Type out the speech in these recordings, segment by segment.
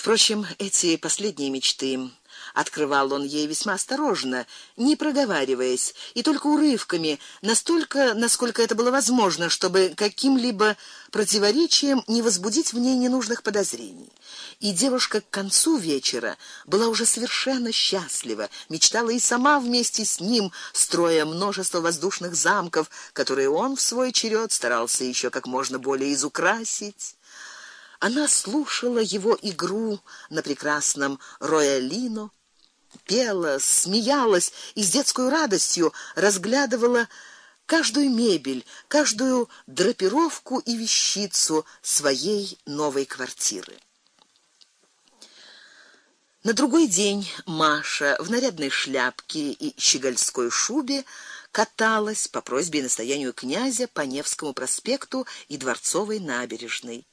Впрочем, эти последние мечты открывал он ей весьма осторожно, не проговариваясь, и только урывками, настолько, насколько это было возможно, чтобы каким-либо противоречием не возбудить в ней ненужных подозрений. И девушка к концу вечера была уже совершенно счастлива, мечтала и сама вместе с ним, строя множество воздушных замков, которые он в свой черед старался еще как можно более изукрасить. Она слушала его игру на прекрасном роялино, пела, смеялась и с детской радостью разглядывала каждую мебель, каждую драпировку и вещицу своей новой квартиры. На другой день Маша в нарядной шляпке и щегольской шубе каталась по просьбе и настоянию князя по Невскому проспекту и Дворцовой набережной.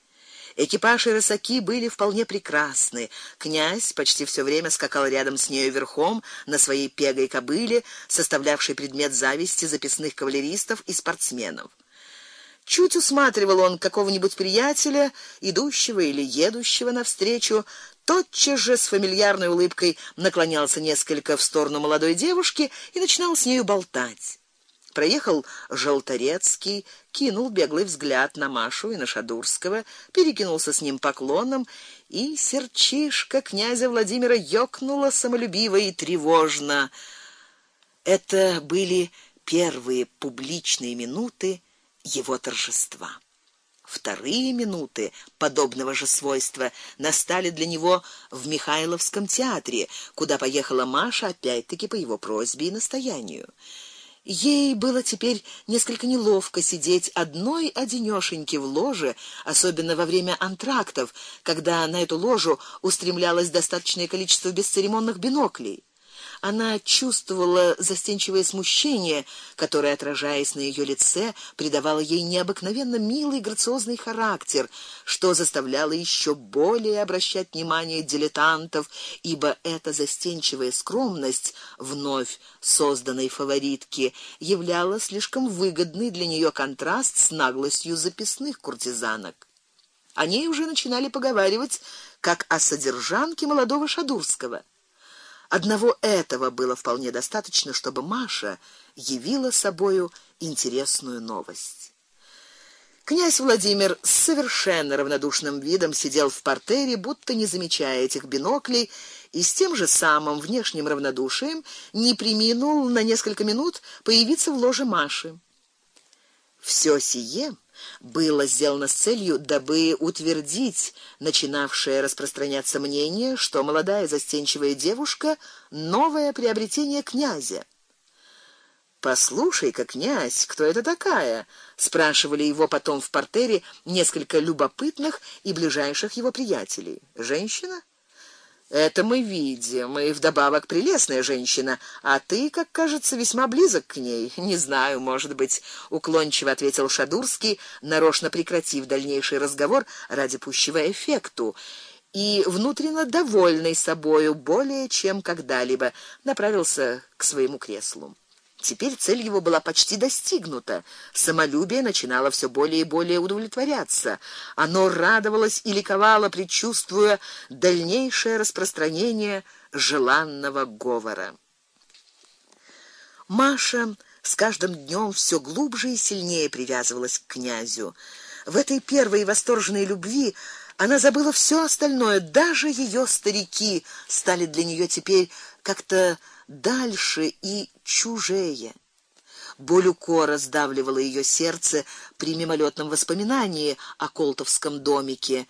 Экипаж и рысаки были вполне прекрасны. Князь почти все время скакал рядом с нею верхом на своей пегой кобыле, составлявшей предмет зависти записных кавалеристов и спортсменов. Чуть усматривал он какого-нибудь приятеля, идущего или едущего навстречу, тотчас же с фамильярной улыбкой наклонялся несколько в сторону молодой девушки и начинал с нею болтать. Проехал Желторецкий, кинул беглый взгляд на Машу и на Шадурского, перекинулся с ним поклоном, и сердчишка князя Владимира ёкнуло самолюбиво и тревожно. Это были первые публичные минуты его торжества. Вторые минуты подобного же свойства настали для него в Михайловском театре, куда поехала Маша опять-таки по его просьбе и настоянию. Ей было теперь несколько неловко сидеть одной одинёшеньки в ложе, особенно во время антрактов, когда на эту ложу устремлялось достаточное количество бесцеремонных биноклей. Она чувствовала застенчивое смущение, которое, отражаясь на ее лице, придавало ей необыкновенно милый грациозный характер, что заставляло еще более обращать внимание дилетантов, ибо эта застенчивая скромность вновь созданной фаворитки являла слишком выгодный для нее контраст с наглостью записных куртизанок. Они уже начинали поговаривать как о содержанке молодого Шадурского. Одного этого было вполне достаточно, чтобы Маша явила собою интересную новость. Князь Владимир с совершенно равнодушным видом сидел в партере, будто не замечая этих биноклей, и с тем же самым внешним равнодушием не преминул на несколько минут появиться в ложе Маши. Всё сие было сделано с целью, дабы утвердить начинавшее распространяться мнение, что молодая застенчивая девушка новое приобретение князя. Послушай-ка, князь, кто это такая? спрашивали его потом в портере несколько любопытных и ближайших его приятелей. Женщина? Это мы видим, и вдобавок прелестная женщина, а ты, как кажется, весьма близок к ней. Не знаю, может быть, уклончиво ответил Шадурский, нарочно прекратив дальнейший разговор ради пущего эффекту и внутренне довольный собою более чем когда-либо, направился к своему креслу. Теперь цель его была почти достигнута. Самолюбие начинало все более и более удовлетворяться. Оно радовалось и ликовало, предчувствуя дальнейшее распространение желанного говора. Маша с каждым днем все глубже и сильнее привязывалась к князю. В этой первой восторженной любви она забыла все остальное, даже ее старики стали для нее теперь как-то дальше и чужее. Боль укора сдавливала ее сердце при мимолетном воспоминании о Колтовском домике.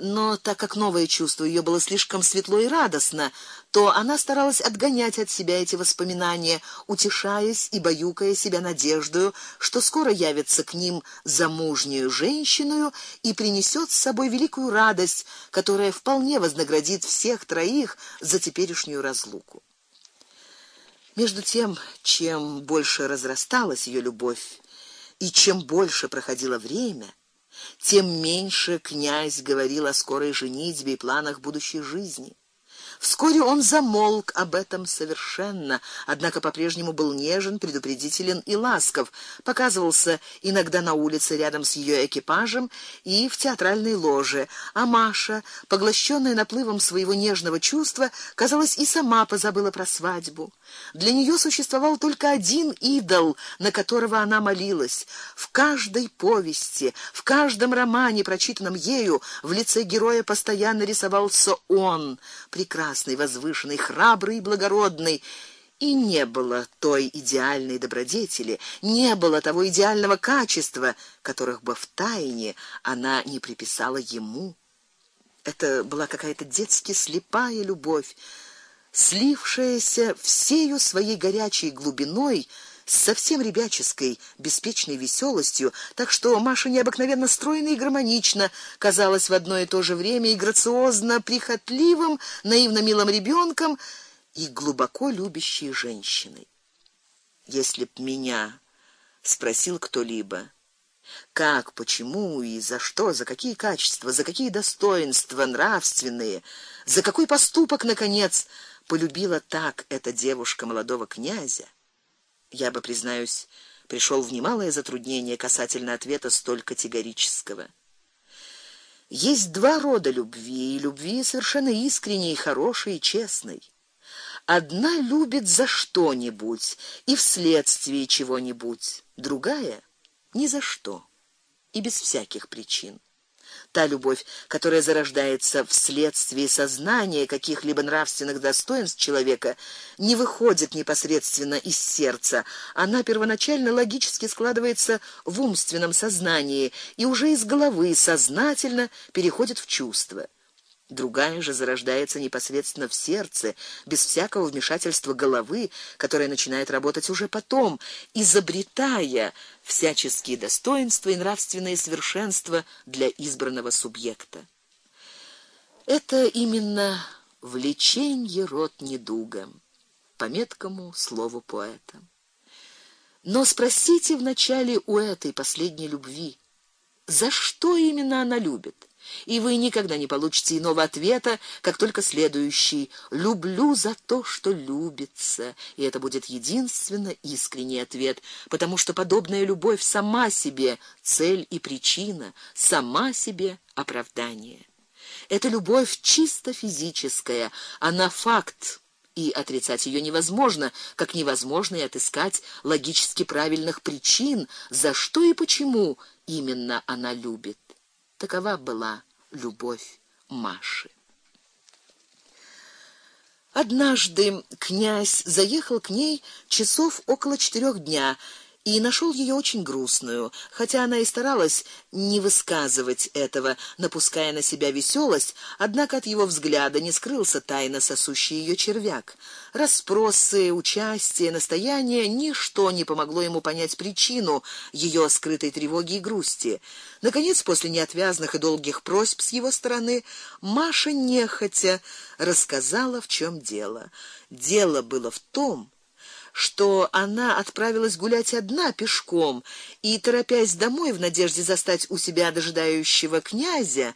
Но так как новое чувство ее было слишком светло и радостно, то она старалась отгонять от себя эти воспоминания, утешаясь и баюкая себя надеждой, что скоро явится к ним замужнюю женщину и принесет с собой великую радость, которая вполне вознаградит всех троих за теперешнюю разлуку. Между тем, чем больше разрасталась ее любовь и чем больше проходило время, тем меньше князь говорил о скорой женитьбе и планах будущей жизни. Вскоре он замолк об этом совершенно, однако по-прежнему был нежен, предупредителен и ласков. Показывался иногда на улице рядом с ее экипажем и в театральной ложе, а Маша, поглощенная наплывом своего нежного чувства, казалось, и сама позабыла про свадьбу. Для нее существовал только один идол, на которого она молилась. В каждой повести, в каждом романе, прочитанном ею, в лице героя постоянно рисовался он, прекрасный, возвышенный, храбрый и благородный. И не было той идеальной добродетели, не было того идеального качества, которых бы в тайне она не приписала ему. Это была какая-то детски слепая любовь, слившаяся всею своей горячей глубиной с совсем ребяческой, беспечной веселостью, так что Маша необыкновенно стройно и гармонично казалась в одно и то же время и грациозно прихотливым, наивно милым ребенком и глубоко любящей женщиной. Если б меня спросил кто-либо, как, почему и за что, за какие качества, за какие достоинства нравственные, за какой поступок наконец полюбила так эта девушка молодого князя, я бы, признаюсь, пришел в немалое затруднение касательно ответа столь категорического. Есть два рода любви, и любви совершенно искренней, хорошей и честной. Одна любит за что-нибудь и вследствие чего-нибудь, другая ни за что и без всяких причин та любовь, которая зарождается вследствие сознания каких-либо нравственных достоинств человека, не выходит непосредственно из сердца. Она первоначально логически складывается в умственном сознании и уже из головы сознательно переходит в чувства. Другая же зарождается непосредственно в сердце, без всякого вмешательства головы, которая начинает работать уже потом, изобретая всяческие достоинства и нравственные совершенства для избранного субъекта. Это именно влечение род недуга, по меткому слову поэта. Но спросите вначале у этой последней любви, за что именно она любит? И вы никогда не получите иного ответа, как только следующий: люблю за то, что любится. И это будет единственно искренний ответ, потому что подобная любовь сама себе цель и причина, сама себе оправдание. Это любовь чисто физическая, она факт, и отрицать ее невозможно, как невозможно и отыскать логически правильных причин, за что и почему именно она любит. Такова была любовь Маши. Однажды князь заехал к ней часов около четырех дня и нашел ее очень грустную, хотя она и старалась не высказывать этого, напуская на себя веселость, однако от его взгляда не скрылся тайно сосущий ее червяк. Расспросы, участие, настояние ничто не помогло ему понять причину ее скрытой тревоги и грусти. Наконец, после неотвязных и долгих просьб с его стороны, Маша нехотя рассказала, в чем дело. Дело было в том, что она отправилась гулять одна пешком и торопясь домой в надежде застать у себя дожидающего князя,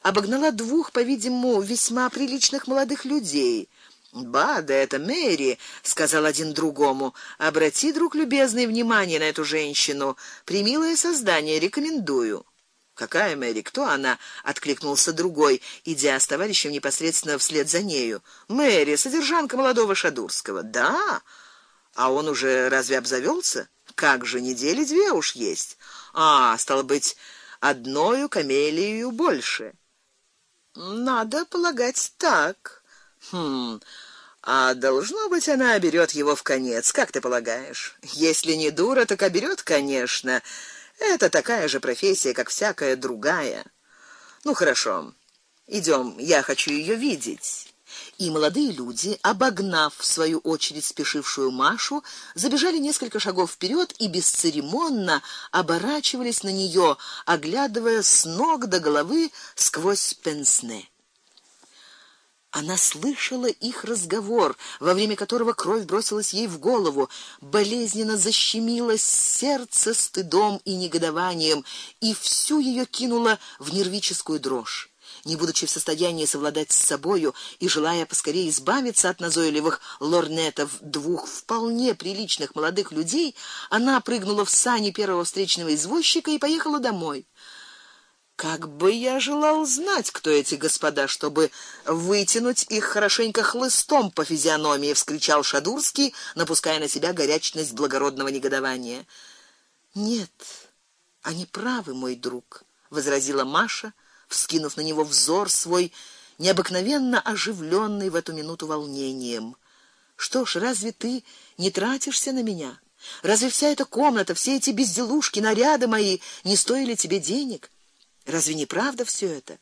обогнала двух, по-видимому, весьма приличных молодых людей. "Ба, да это Мэри", сказал один другому. "Обрати, друг любезный, внимание на эту женщину. Примилое создание, рекомендую". Какая Мэри? Кто она? откликнулся другой, идя с товарищем непосредственно вслед за нею. Мэри, содержанка молодого Шадурского. Да? А он уже разве обзавелся? Как же недели две уж есть. А, стало быть, одною камелию больше. Надо полагать так. Хм. А должно быть, она берет его в конец, как ты полагаешь? Если не дура, так оберет, конечно. Это такая же профессия, как всякая другая. Ну хорошо. Идем, я хочу ее видеть и молодые люди, обогнав в свою очередь спешившую Машу, забежали несколько шагов вперед и бесцеремонно оборачивались на нее, оглядывая с ног до головы сквозь пенсне. Она слышала их разговор, во время которого кровь бросилась ей в голову, болезненно защемило сердце стыдом и негодованием, и всю ее кинуло в нервическую дрожь. Не будучи в состоянии совладать с собою и желая поскорее избавиться от назойливых лорнетов двух вполне приличных молодых людей, она прыгнула в сани первого встречного извозчика и поехала домой. Как бы я желал знать, кто эти господа, чтобы вытянуть их хорошенько хлыстом по физиономии, вскричал Шадурский, напуская на себя горячность благородного негодования. Нет, они правы, мой друг, возразила Маша, вскинув на него взор свой необыкновенно оживленный в эту минуту волнением. Что ж, разве ты не тратишься на меня? Разве вся эта комната, все эти безделушки, наряды мои не стоили тебе денег? Разве не правда все это?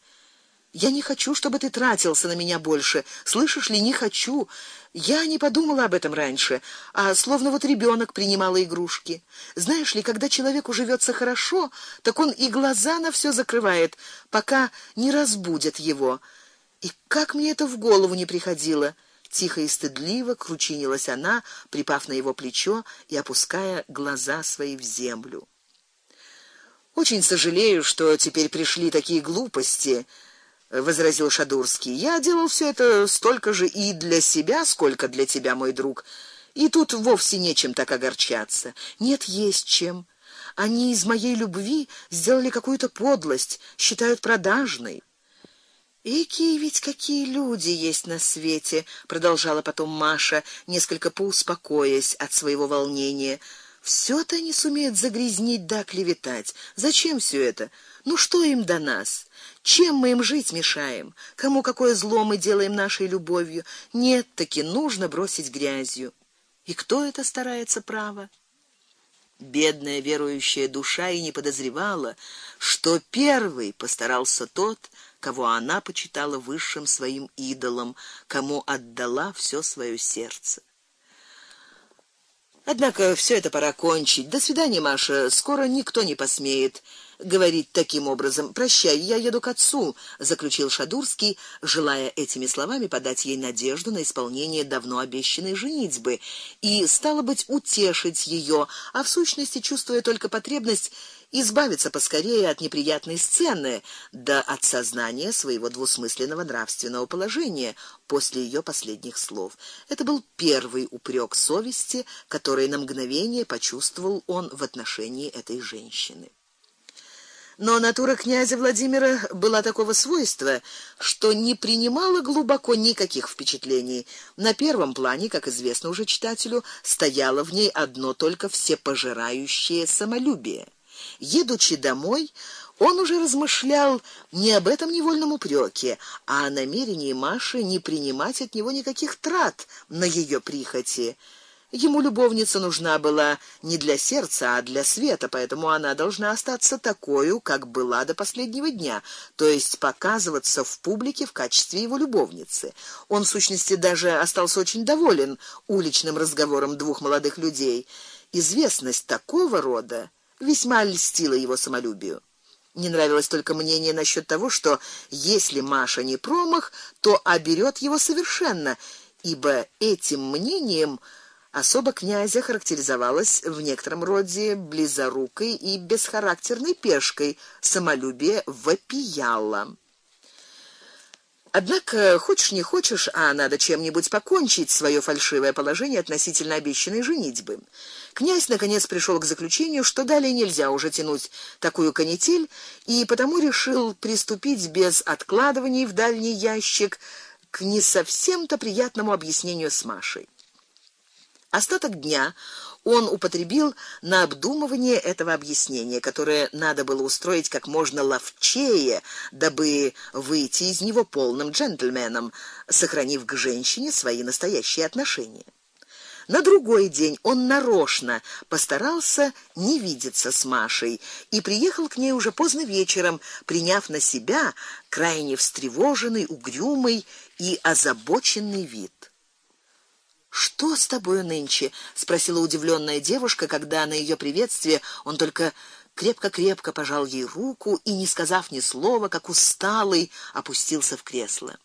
Я не хочу, чтобы ты тратился на меня больше. Слышишь ли, не хочу. Я не подумала об этом раньше, а словно вот ребенок принимала игрушки. Знаешь ли, когда человеку живется хорошо, так он и глаза на все закрывает, пока не разбудят его. И как мне это в голову не приходило. Тихо и стыдливо кручинилась она, припав на его плечо и опуская глаза свои в землю. Очень сожалею, что теперь пришли такие глупости, возразил Шадурский. Я делал все это столько же и для себя, сколько для тебя, мой друг. И тут вовсе нечем так огорчаться. Нет, есть чем. Они из моей любви сделали какую-то подлость, считают продажной. Какие ведь какие люди есть на свете, продолжала потом Маша, несколько поуспокоясь от своего волнения. Всё-то они сумеют загрязнить да клеветать. Зачем всё это? Ну что им до нас? Чем мы им жить мешаем? Кому какое зло мы делаем нашей любовью? Нет, таки нужно бросить грязью. И кто это старается право? Бедная верующая душа и не подозревала, что первый постарался тот, кого она почитала высшим своим идолом, кому отдала всё своё сердце. Однако все это пора кончить. До свидания, Маша. Скоро никто не посмеет говорить таким образом. Прощай, я еду к отцу, заключил Шадурский, желая этими словами подать ей надежду на исполнение давно обещанной женитьбы и стало быть утешить ее, а в сущности чувствуя только потребность избавиться поскорее от неприятной сцены, да от сознания своего двусмысленного нравственного положения после ее последних слов. Это был первый упрек совести, который на мгновение почувствовал он в отношении этой женщины. Но натура князя Владимира была такого свойства, что не принимала глубоко никаких впечатлений. На первом плане, как известно уже читателю, стояло в ней одно только всепожирающее самолюбие. Едучи домой, он уже размышлял не об этом невольном упреке, а о намерении Маши не принимать от него никаких трат на ее прихоти. Ему любовница нужна была не для сердца, а для света, поэтому она должна остаться такой, как была до последнего дня, то есть показываться в публике в качестве его любовницы. Он в сущности даже остался очень доволен уличным разговором двух молодых людей. Известность такого рода весьма льстила его самолюбию. Не нравилось только мнение насчет того, что если Маша не промах, то оберет его совершенно, ибо этим мнением Особо князя характеризовалась в некотором роде близорукой и бесхарактерной пешкой, самолюбие вопияло. Однако, хочешь не хочешь, а надо чем-нибудь покончить свое фальшивое положение относительно обещанной женитьбы. Князь наконец пришел к заключению, что далее нельзя уже тянуть такую канитель, и потому решил приступить без откладываний в дальний ящик к не совсем-то приятному объяснению с Машей. Остаток дня он употребил на обдумывание этого объяснения, которое надо было устроить как можно ловчее, дабы выйти из него полным джентльменом, сохранив к женщине свои настоящие отношения. На другой день он нарочно постарался не видеться с Машей и приехал к ней уже поздно вечером, приняв на себя крайне встревоженный, угрюмый и озабоченный вид. Что с тобой нынче? спросила удивленная девушка, когда на ее приветствие он только крепко-крепко пожал ей руку и, не сказав ни слова, как усталый, опустился в кресло.